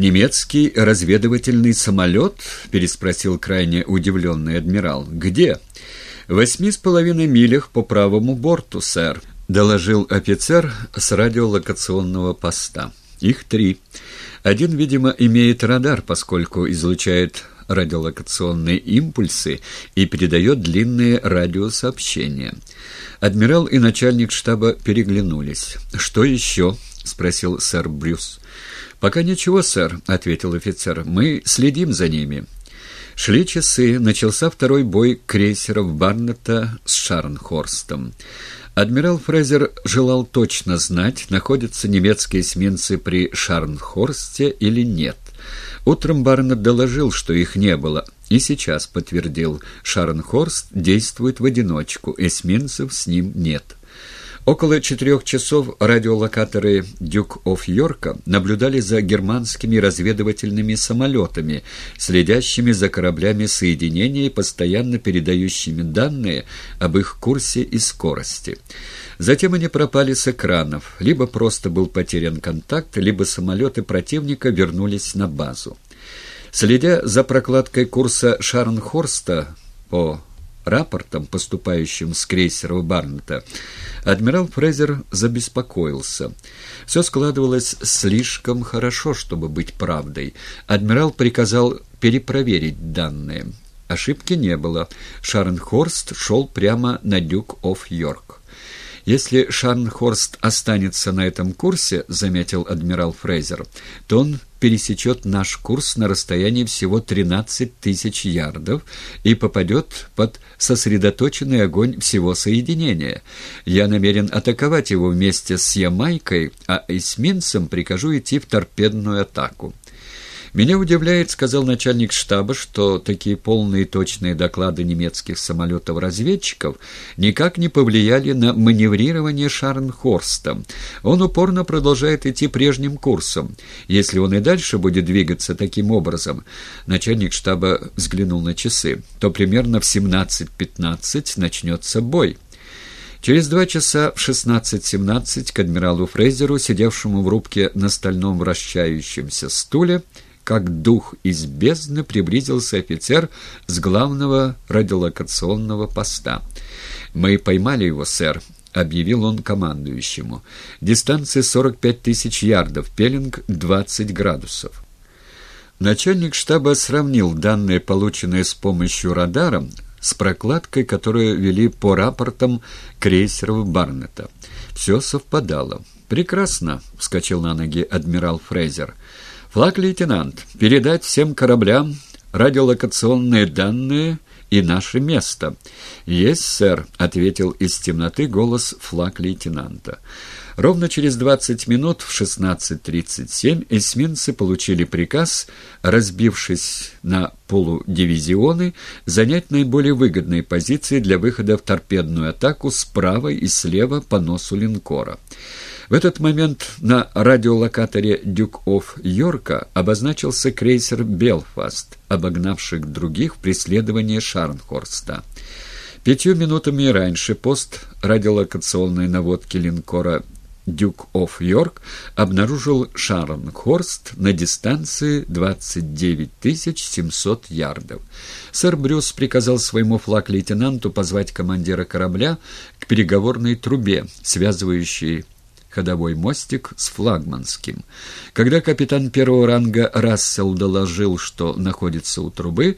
«Немецкий разведывательный самолет?» — переспросил крайне удивленный адмирал. «Где?» «В восьми с половиной милях по правому борту, сэр», — доложил офицер с радиолокационного поста. «Их три. Один, видимо, имеет радар, поскольку излучает радиолокационные импульсы и передает длинные радиосообщения». Адмирал и начальник штаба переглянулись. «Что еще?» — спросил сэр Брюс. «Пока ничего, сэр», — ответил офицер. «Мы следим за ними». Шли часы, начался второй бой крейсеров Барнета с Шарнхорстом. Адмирал Фрезер желал точно знать, находятся немецкие эсминцы при Шарнхорсте или нет. Утром Барнет доложил, что их не было, и сейчас подтвердил, Шарнхорст действует в одиночку, эсминцев с ним нет. Около четырех часов радиолокаторы «Дюк оф Йорка» наблюдали за германскими разведывательными самолетами, следящими за кораблями соединения и постоянно передающими данные об их курсе и скорости. Затем они пропали с экранов, либо просто был потерян контакт, либо самолеты противника вернулись на базу. Следя за прокладкой курса Шарнхорста по рапортам, поступающим с крейсера Барнета, адмирал Фрезер забеспокоился. Все складывалось слишком хорошо, чтобы быть правдой. Адмирал приказал перепроверить данные. Ошибки не было. Шарнхорст шел прямо на Дюк оф Йорк. «Если Шарнхорст останется на этом курсе, — заметил адмирал Фрейзер, — то он пересечет наш курс на расстоянии всего 13 тысяч ярдов и попадет под сосредоточенный огонь всего соединения. Я намерен атаковать его вместе с Ямайкой, а эсминцам прикажу идти в торпедную атаку. «Меня удивляет, — сказал начальник штаба, — что такие полные точные доклады немецких самолетов-разведчиков никак не повлияли на маневрирование Шарнхорста. Он упорно продолжает идти прежним курсом. Если он и дальше будет двигаться таким образом, начальник штаба взглянул на часы, то примерно в 17.15 начнется бой». Через два часа в 16.17 к адмиралу Фрейзеру, сидевшему в рубке на стальном вращающемся стуле, как дух из бездны приблизился офицер с главного радиолокационного поста. «Мы поймали его, сэр», — объявил он командующему. «Дистанция 45 тысяч ярдов, пелинг 20 градусов». Начальник штаба сравнил данные, полученные с помощью радара, с прокладкой, которую вели по рапортам крейсеров Барнета. Все совпадало. «Прекрасно», — вскочил на ноги адмирал Фрейзер. «Флаг-лейтенант, передать всем кораблям радиолокационные данные и наше место». «Есть, сэр», — ответил из темноты голос флаг-лейтенанта. Ровно через 20 минут в 16.37 эсминцы получили приказ, разбившись на полудивизионы, занять наиболее выгодные позиции для выхода в торпедную атаку справа и слева по носу линкора. В этот момент на радиолокаторе «Дюк оф Йорка» обозначился крейсер «Белфаст», обогнавший других в преследовании Шарнхорста. Пятью минутами раньше пост радиолокационной наводки линкора «Дюк оф Йорк» обнаружил Шарнхорст на дистанции 29 700 ярдов. Сэр Брюс приказал своему флаг-лейтенанту позвать командира корабля к переговорной трубе, связывающей ходовой мостик с флагманским. Когда капитан первого ранга Рассел доложил, что находится у трубы,